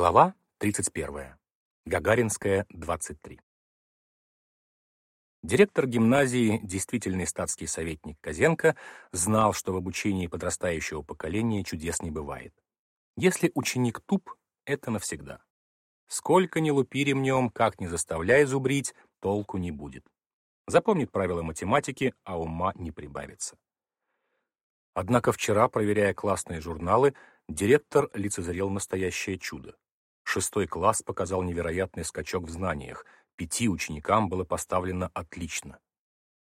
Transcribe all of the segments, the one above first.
Глава 31. Гагаринская, 23. Директор гимназии, действительный статский советник Козенко, знал, что в обучении подрастающего поколения чудес не бывает. Если ученик туп, это навсегда. Сколько ни лупи ремнем, как ни заставляй зубрить, толку не будет. Запомнит правила математики, а ума не прибавится. Однако вчера, проверяя классные журналы, директор лицезрел настоящее чудо. Шестой класс показал невероятный скачок в знаниях. Пяти ученикам было поставлено отлично.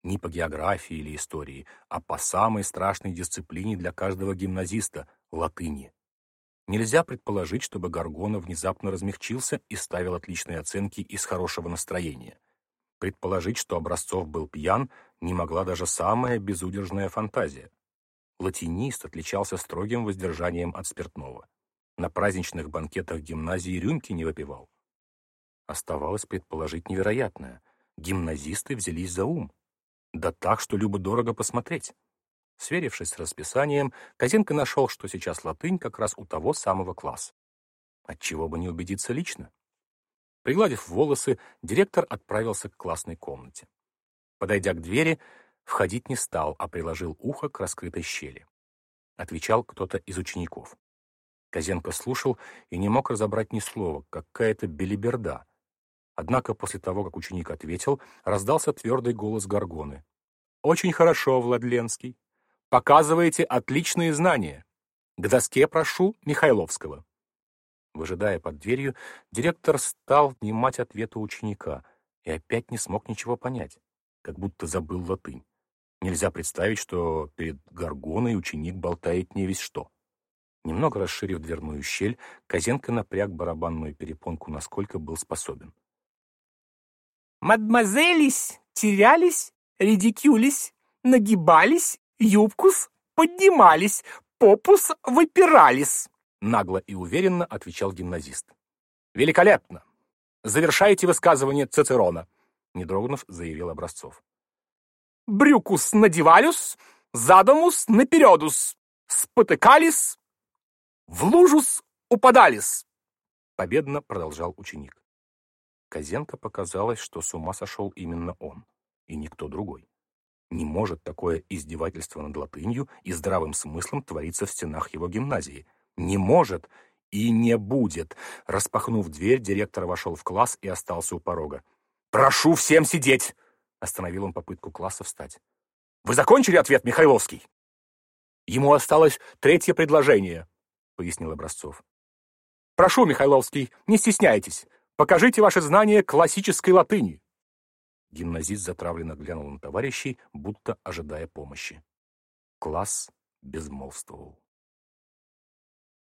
Не по географии или истории, а по самой страшной дисциплине для каждого гимназиста — латыни. Нельзя предположить, чтобы Гаргона внезапно размягчился и ставил отличные оценки из хорошего настроения. Предположить, что Образцов был пьян, не могла даже самая безудержная фантазия. Латинист отличался строгим воздержанием от спиртного. На праздничных банкетах гимназии рюмки не выпивал. Оставалось предположить невероятное. Гимназисты взялись за ум. Да так, что любо-дорого посмотреть. Сверившись с расписанием, Козенко нашел, что сейчас латынь как раз у того самого класса. Отчего бы не убедиться лично. Пригладив волосы, директор отправился к классной комнате. Подойдя к двери, входить не стал, а приложил ухо к раскрытой щели. Отвечал кто-то из учеников. Козенко слушал и не мог разобрать ни слова, какая-то белиберда. Однако после того, как ученик ответил, раздался твердый голос Горгоны. «Очень хорошо, Владленский. Показываете отличные знания. К доске прошу Михайловского». Выжидая под дверью, директор стал внимать ответу ученика и опять не смог ничего понять, как будто забыл латынь. Нельзя представить, что перед Горгоной ученик болтает не весь что. Немного расширив дверную щель, Козенко напряг барабанную перепонку, насколько был способен. «Мадемуазелись терялись, редикюлись, нагибались, юбкус поднимались, попус выпирались», нагло и уверенно отвечал гимназист. «Великолепно! Завершайте высказывание Цицерона», не заявил Образцов. «Брюкус надевалюс, задомус напередус, спотыкались, в лужус упадались!» Победно продолжал ученик. Козенко показалось, что с ума сошел именно он, и никто другой. Не может такое издевательство над латынью и здравым смыслом твориться в стенах его гимназии. Не может и не будет. Распахнув дверь, директор вошел в класс и остался у порога. «Прошу всем сидеть!» Остановил он попытку класса встать. «Вы закончили ответ, Михайловский?» Ему осталось третье предложение пояснил Образцов. «Прошу, Михайловский, не стесняйтесь. Покажите ваши знания классической латыни». Гимназист затравленно глянул на товарищей, будто ожидая помощи. Класс безмолвствовал.